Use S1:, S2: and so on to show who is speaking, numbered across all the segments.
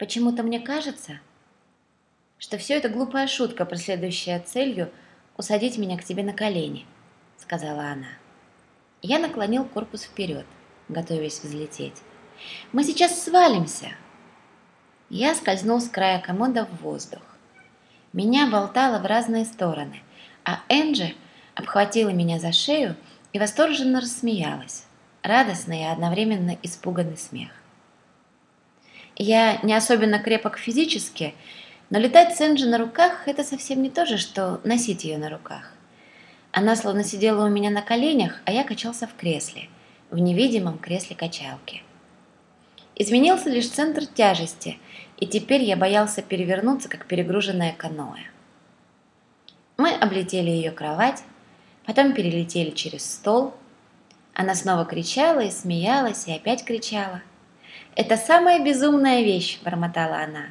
S1: Почему-то мне кажется, что все это глупая шутка, преследующая целью усадить меня к тебе на колени, сказала она. Я наклонил корпус вперед, готовясь взлететь. Мы сейчас свалимся. Я скользнул с края комода в воздух. Меня болтало в разные стороны, а Энджи обхватила меня за шею и восторженно рассмеялась. Радостный и одновременно испуганный смех. Я не особенно крепок физически, но летать с Энджи на руках – это совсем не то же, что носить ее на руках. Она словно сидела у меня на коленях, а я качался в кресле, в невидимом кресле качалки. Изменился лишь центр тяжести, и теперь я боялся перевернуться, как перегруженное каноэ. Мы облетели ее кровать, потом перелетели через стол. Она снова кричала и смеялась, и опять кричала. «Это самая безумная вещь!» – бормотала она.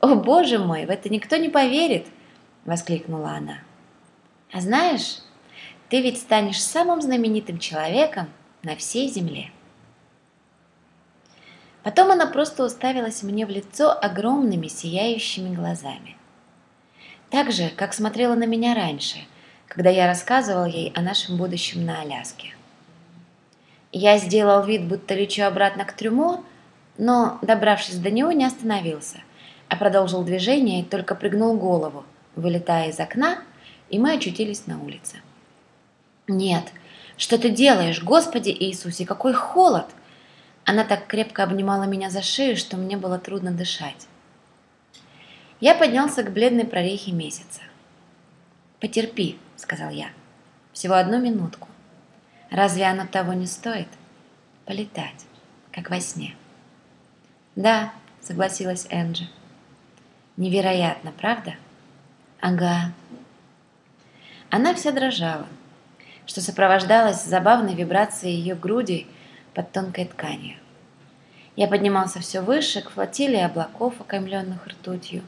S1: «О, боже мой, в это никто не поверит!» – воскликнула она. «А знаешь, ты ведь станешь самым знаменитым человеком на всей земле!» Потом она просто уставилась мне в лицо огромными сияющими глазами. Так же, как смотрела на меня раньше, когда я рассказывал ей о нашем будущем на Аляске. Я сделал вид, будто лечу обратно к трюмо, но, добравшись до него, не остановился, а продолжил движение и только пригнул голову, вылетая из окна, и мы очутились на улице. «Нет, что ты делаешь, Господи Иисусе, какой холод!» Она так крепко обнимала меня за шею, что мне было трудно дышать. Я поднялся к бледной прорехе месяца. «Потерпи», — сказал я. «Всего одну минутку. Разве оно того не стоит? Полетать, как во сне». «Да», — согласилась Энджи. «Невероятно, правда?» «Ага». Она вся дрожала, что сопровождалось забавной вибрацией ее груди под тонкой тканью. Я поднимался все выше, к флотилии облаков, окаймленных ртутью.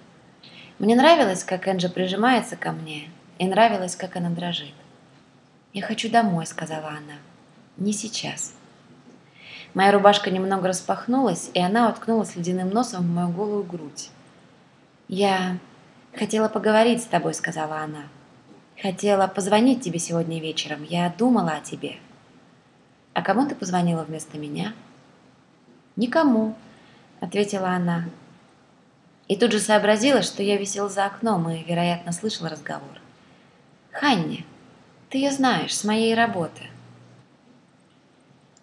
S1: Мне нравилось, как Энджи прижимается ко мне, и нравилось, как она дрожит. «Я хочу домой», — сказала она. «Не сейчас». Моя рубашка немного распахнулась, и она уткнулась ледяным носом в мою голую грудь. «Я хотела поговорить с тобой», — сказала она. «Хотела позвонить тебе сегодня вечером. Я думала о тебе». «А кому ты позвонила вместо меня?» «Никому», — ответила она. И тут же сообразила, что я висел за окном и, вероятно, слышал разговор. «Ханни, ты ее знаешь, с моей работы».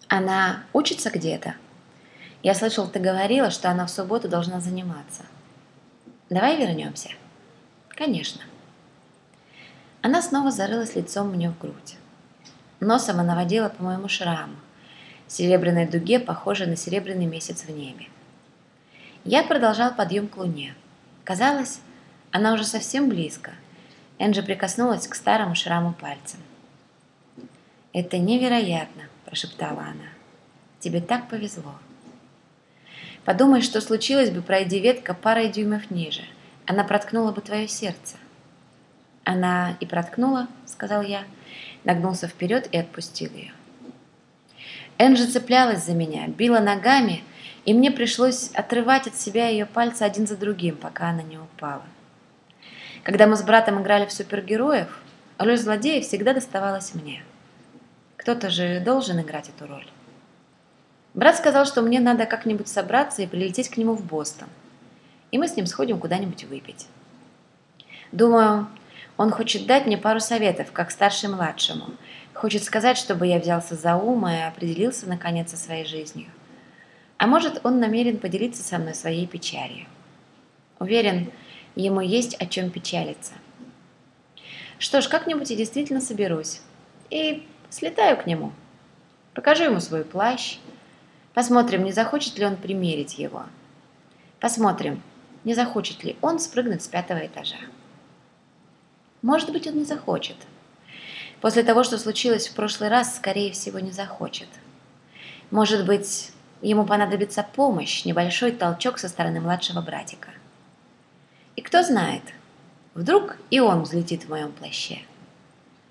S1: Она учится где-то? Я слышал, ты говорила, что она в субботу должна заниматься. Давай вернемся. Конечно. Она снова зарылась лицом мне в грудь. Носом она водила по моему шраму, серебряной дуге, похожей на серебряный месяц в небе. Я продолжал подъем к луне. Казалось, она уже совсем близко. Энджи прикоснулась к старому шраму пальцем. «Это невероятно!» Прошептала она. Тебе так повезло. Подумай, что случилось бы, пройди ветка парой дюймов ниже. Она проткнула бы твое сердце. Она и проткнула, сказал я, нагнулся вперед и отпустил ее. Энджи цеплялась за меня, била ногами, и мне пришлось отрывать от себя ее пальцы один за другим, пока она не упала. Когда мы с братом играли в супергероев, роль злодея всегда доставалась мне – кто-то же должен играть эту роль. Брат сказал, что мне надо как-нибудь собраться и прилететь к нему в Бостон. И мы с ним сходим куда-нибудь выпить. Думаю, он хочет дать мне пару советов, как старший младшему. Хочет сказать, чтобы я взялся за ум и определился, наконец, со своей жизнью. А может, он намерен поделиться со мной своей печалью. Уверен, ему есть о чем печалиться. Что ж, как-нибудь я действительно соберусь. И Слетаю к нему. Покажу ему свой плащ. Посмотрим, не захочет ли он примерить его. Посмотрим, не захочет ли он спрыгнуть с пятого этажа. Может быть, он не захочет. После того, что случилось в прошлый раз, скорее всего, не захочет. Может быть, ему понадобится помощь, небольшой толчок со стороны младшего братика. И кто знает, вдруг и он взлетит в моем плаще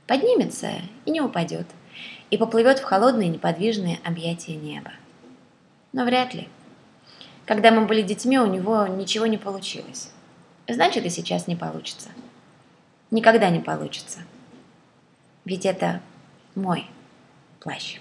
S1: поднимется и не упадет, и поплывет в холодные неподвижные объятия неба. Но вряд ли. Когда мы были детьми, у него ничего не получилось. Значит, и сейчас не получится. Никогда не получится. Ведь это мой плащ.